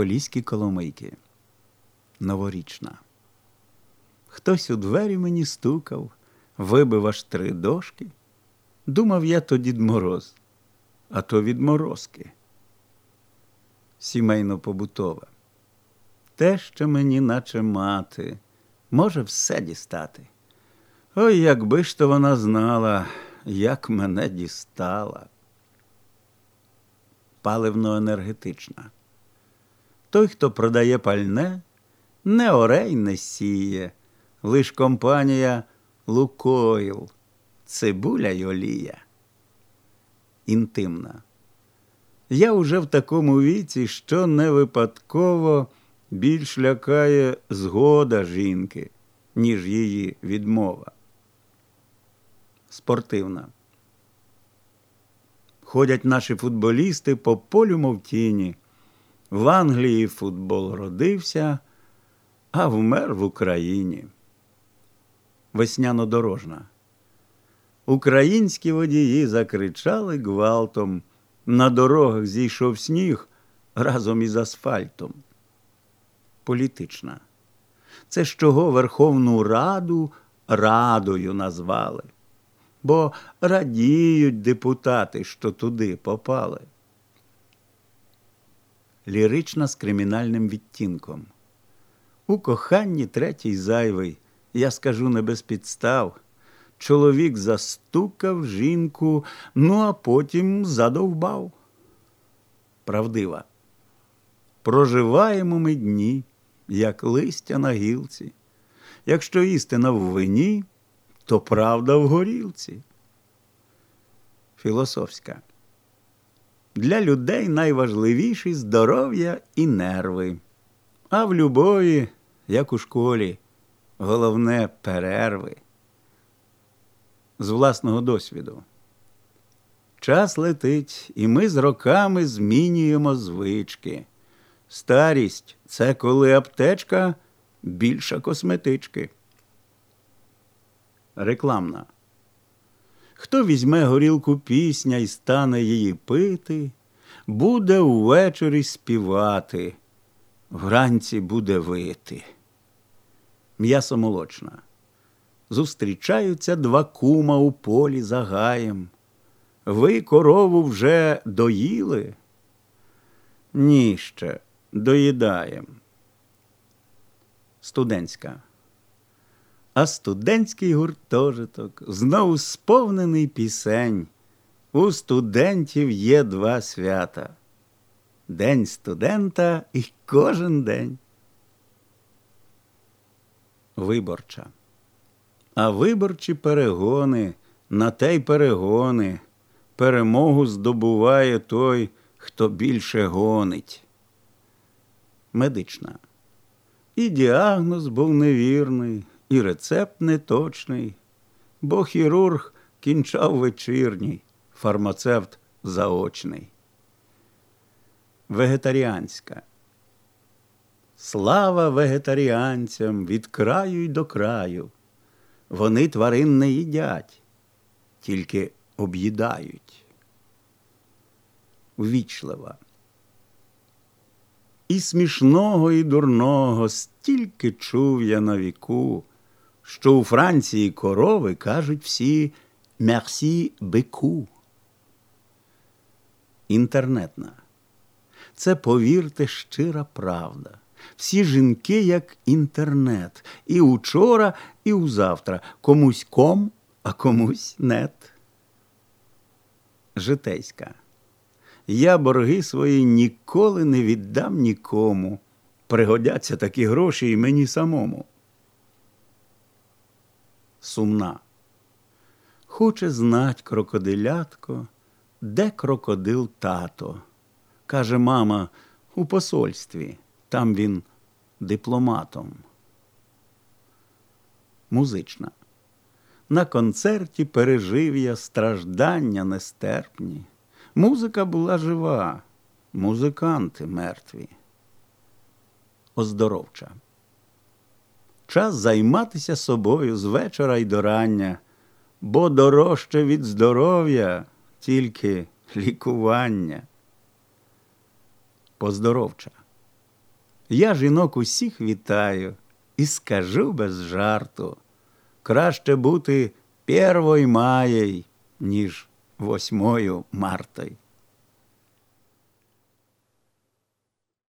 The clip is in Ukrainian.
Поліські коломийки. Новорічна. Хтось у двері мені стукав, вибив аж три дошки. Думав я то Дід Мороз, а то відморозки. Сімейно побутове. Те, що мені, наче мати, може все дістати. Ой, якби ж то вона знала, як мене дістала. Паливно-енергетична. Той, хто продає пальне, не орей не сіє, лиш компанія Лукойл, цибуля й олія. Інтимна. Я уже в такому віці, що не випадково більш лякає згода жінки, ніж її відмова. Спортивна. Ходять наші футболісти по полю, мов тіні. В Англії футбол родився, а вмер в Україні. Весняно-дорожна. Українські водії закричали гвалтом. На дорогах зійшов сніг разом із асфальтом. Політична. Це з чого Верховну Раду радою назвали, бо радіють депутати, що туди попали. Лірична з кримінальним відтінком. У коханні третій зайвий, я скажу не без підстав. Чоловік застукав жінку, ну а потім задовбав. Правдива. Проживаємо ми дні, як листя на гілці. Якщо істина в вині, то правда в горілці. Філософська. Для людей найважливіші здоров'я і нерви. А в любові, як у школі, головне перерви. З власного досвіду. Час летить, і ми з роками змінюємо звички. Старість це коли аптечка більша косметички. Рекламна. Хто візьме горілку пісня і стане її пити, буде увечері співати, вранці буде вити. М'ясо молочна. Зустрічаються два кума у полі за гаєм. Ви корову вже доїли? Ні ще доїдаєм. Студентська. А студентський гуртожиток знову сповнений пісень. У студентів є два свята. День студента і кожен день. Виборча. А виборчі перегони на те й перегони. Перемогу здобуває той, хто більше гонить. Медична. І діагноз був невірний, і рецепт неточний, бо хірург кінчав вечірній, фармацевт заочний. Вегетаріанська. Слава вегетаріанцям від краю й до краю. Вони тварин не їдять, тільки об'їдають. Ввічлива. І смішного, і дурного стільки чув я на віку, що у Франції корови кажуть всі «Мерсі беку». Інтернетна. Це, повірте, щира правда. Всі жінки, як інтернет, і учора, і узавтра. Комусь ком, а комусь нет. Житейська. Я борги свої ніколи не віддам нікому. Пригодяться такі гроші і мені самому. Сумна. Хоче знать крокодилятко, де крокодил тато. Каже мама, у посольстві. Там він дипломатом. Музична. На концерті пережив я страждання нестерпні. Музика була жива, музиканти мертві. Оздоровча. Час займатися собою з вечора й до рання, бо дорожче від здоров'я тільки лікування. Поздоровча. Я жінок усіх вітаю і скажу без жарту. Краще бути первой маєй, ніж восьмою мартой.